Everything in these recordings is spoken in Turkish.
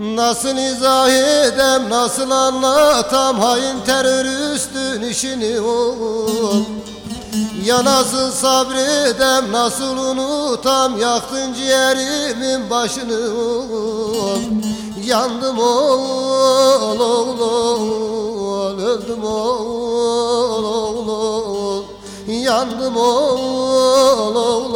Nasıl izah edem, nasıl anlatam hain teröristin işini oğul Ya nasıl sabredem, nasıl unutam yaktın ciğerimin başını oğul Yandım oğul, oğul, öldüm oğul, oğul, Yandım oğul, oğul,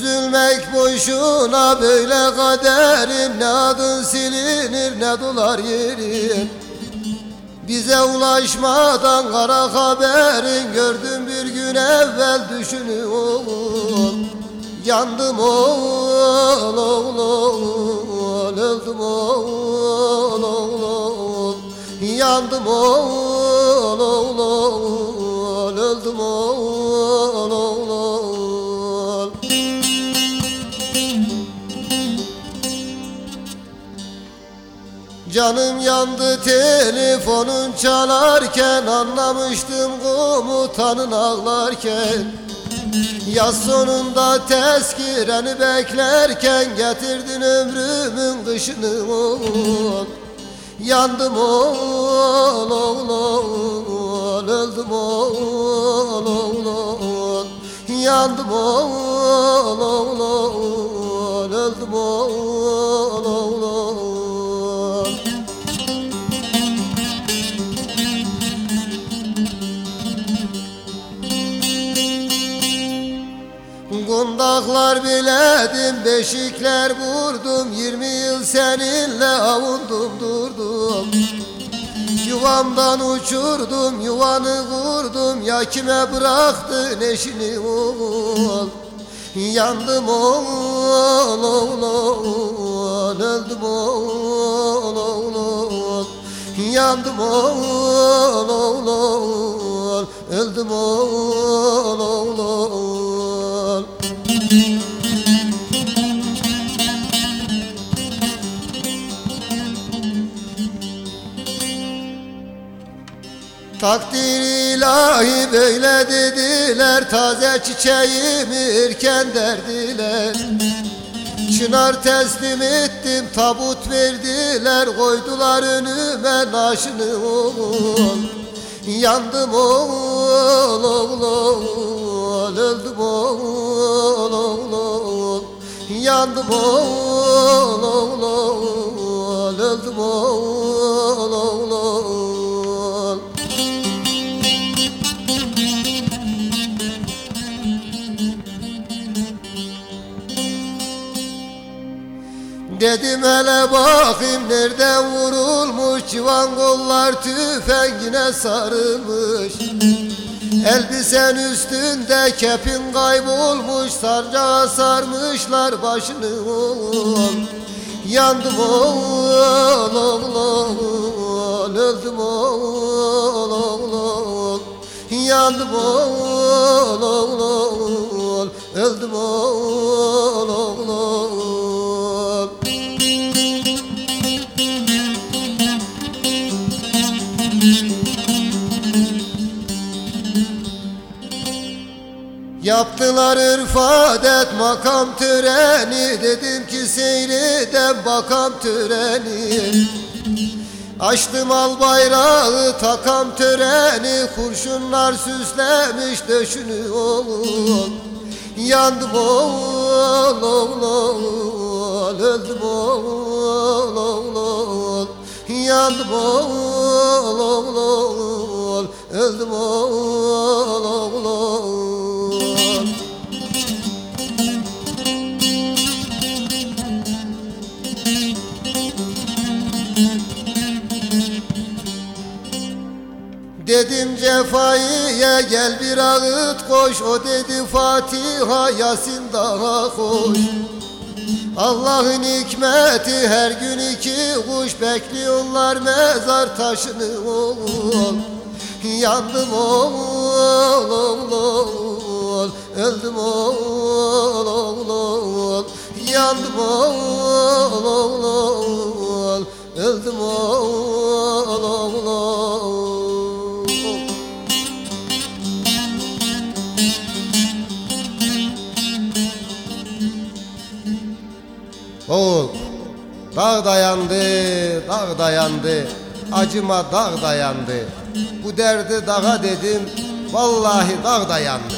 Üzülmek boşuna böyle kaderim. Ne adın silinir ne dolar yerin Bize ulaşmadan kara haberin. Gördüm bir gün evvel düşünüyorum Yandım oğul oğul oğul. Öldüm oğul oğul oğul. Yandım oğul oğul oğul. Öldüm oğul Canım yandı telefonun çalarken Anlamıştım komutanın ağlarken. Yaz sonunda tezkireni beklerken Getirdin ömrümün kışını. Oğul Yandım oğul oğul oğul Öldüm oğul oğul oğul Yandım oğul oğul oğul Biledim, beşikler vurdum Yirmi yıl seninle avundum durdum. Yuvamdan uçurdum, yuvanı kurdum Ya kime bıraktın eşini oğul? Yandım oğul, oğul, oğul Öldüm oğul, oğul, oğul. Yandım oğul, oğul, oğul Öldüm oğul, oğul, oğul Takdir ilahi böyle dediler Taze çiçeğimi erken derdiler. Çınar teslim ettim tabut verdiler Koydular önüme naşını oğul. Yandım oğul oğul oğul Öldüm oğul oğul oğul. Yandım oğul oğul oğul Öldüm oğul Dedim hele bakayım nerede vurulmuş? Civan kollar tüfengine sarılmış. Elbisen üstünde kepin kaybolmuş. Sarcağa sarmışlar başını oğul. Yandım oğul oğul oğul. Öldüm oğul oğul oğul. Yandım oğul oğul oğul. Öldüm oğul oğul Yaptılar ürfadet makam töreni. Dedim ki seyreden bakam töreni. Açtım al bayrağı takam töreni. Kurşunlar süslemiş döşünü oğul Yandım oğul oğul oğul Öldüm oğul oğul oğul Yandım oğul oğul oğul Öldüm oğul oğul cefaiye gel bir ağıt koş. O dedi Fatiha Yasin daha koş. Allah'ın hikmeti her gün iki kuş. Bekliyorlar mezar taşını oğul. Yandım oğul oğul Öldüm oğul oğul Yandım oğul oğul. Öldüm oğul Oğul Dağ dayandı, dağ dayandı. Acıma dağ dayandı. Bu derdi dağa dedim Vallahi dağ dayandı.